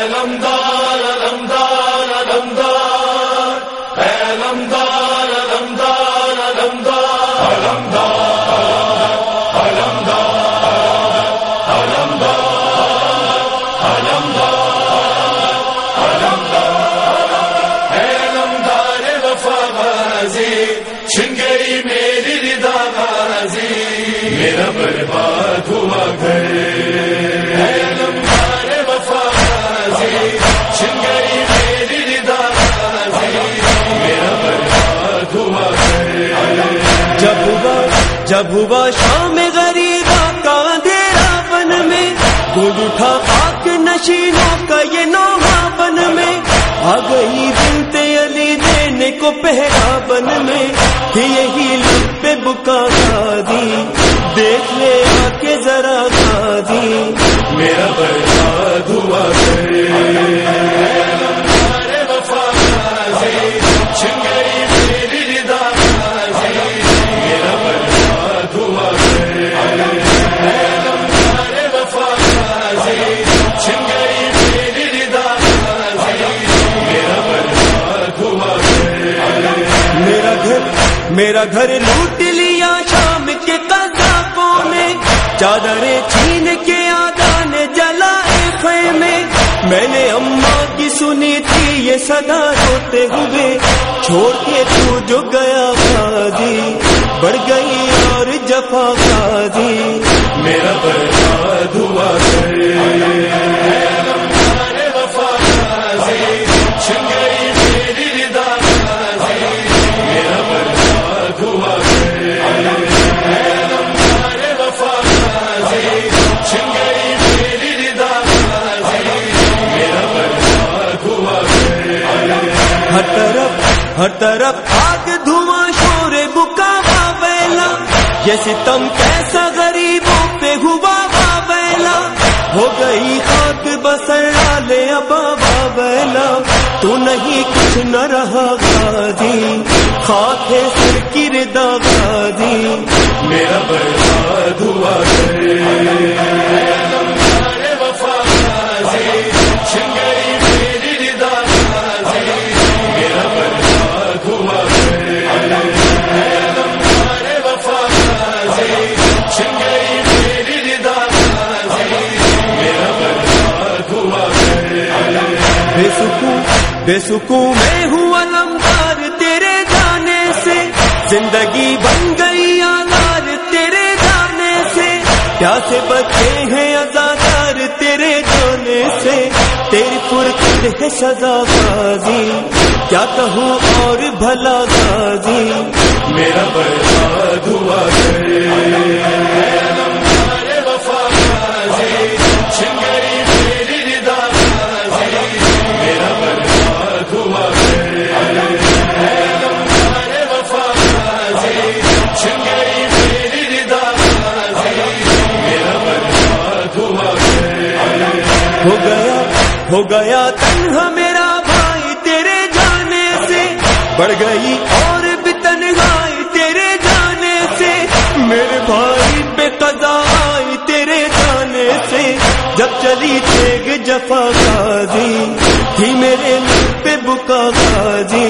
علمدار علمدار علمدار علمدار علمدار علمدار علمدار علمدار علمدار علمدار وفا غازی چھن گئی میری ردا غازی میرا برباد ہوا جب ہوا جب ہوا شام غریبا کا اندھیرا بن میں گل اٹھا پاک نشینوں کا یہ نوحا بن میں۔ آ گئی بنت علی دینے کو پہرا بن میں۔ یہی لب پہ بکا دی دیکھ لے آ کے ذرا دی میرا برباد ہوا گھر میرا گھر لوٹ لیا شام کے قذافوں میں، چادریں چھین کے آدان جلائے خیمے۔ میں نے اماں کی سنی تھی، یہ صدا روتے ہوئے۔ چھوڑ کے تو جو گیا قاضی بڑھ گئی اور جفا قاضی میرا برباد ہوا گھر آگ دھواں شور بکا بیلا یہ ستم کیسا غریبوں پہ ہوا بیلا ہو گئی خاک بسر ڈالے ابا بیلا تو نہیں کچھ نہ رہا غازی، خاک ہے سر کی ردا غازی۔ میرا برباد ہوا بے سکون میں ہوں علمدار تیرے جانے سے۔ زندگی بن گئی آزار تیرے جانے سے۔ پیاسے بچے ہیں ازادار تیرے جانے سے۔ تیری فرقت ہے سزا غازی کیا کہوں اور بھلا غازی میرا برباد ہوا گھر ہو گیا تنہا میرا بھائی تیرے جانے سے۔ بڑھ گئی اور بھی تنہائی تیرے جانے سے۔ میرے بھائی پہ قضا آئی تیرے جانے سے۔ جب چلی تیگ جفا غازی، تھی میرے لب پہ بکا جی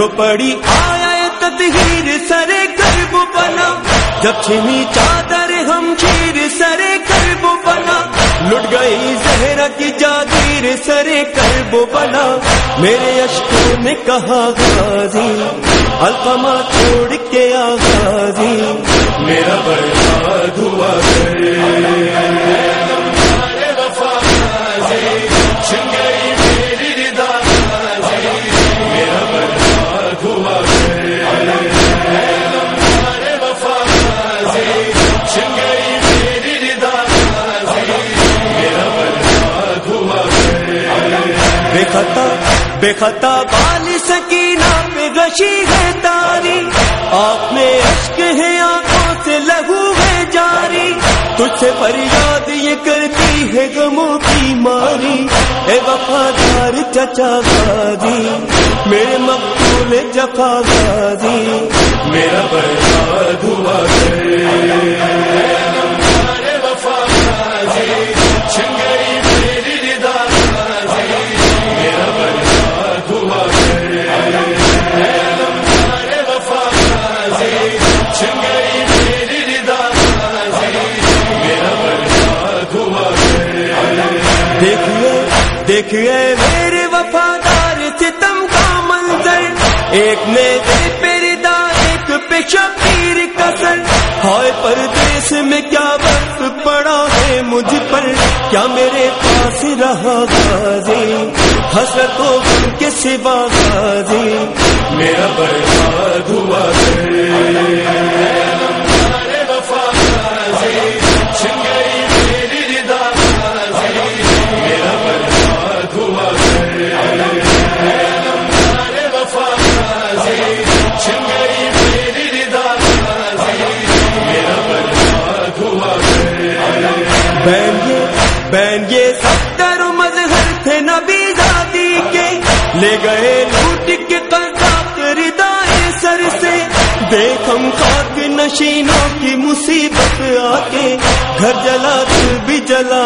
رو پڑی آیا تطہیر سرے کرب بنا جب چھنی چادر ہم چیر سرے کرب بنا لٹ گئی زہرا کی جاگیر سرے کرب بنا میرے اشکوں نے کہا غازی القما چھوڑ کے آغازی میرا برباد ہوا گھر بے خطا بے خطا بال سکینہ پہ کشی ہے تاری۔ آپ میں اشک ہے، آنکھوں سے لہو ہے جاری۔ تجھ سے فریاد یہ کرتی ہے غموں کی ماری۔ اے وفادار چچا غازی، میرے مقبول جفا غازی۔ میرا برباد ہوا کرے دیکھیے دیکھیے میرے وفادار ستم کا منظر۔ ایک نے پیری دار ایک پہ شبیر کسر۔ ہائے پردیس میں کیا وقت پڑا ہے مجھ پر؟ کیا میرے پاس رہا غازی؟ حسرت کے سوا غازی۔ میرا برباد ہوا کرے گھر جلا دل بھی جلا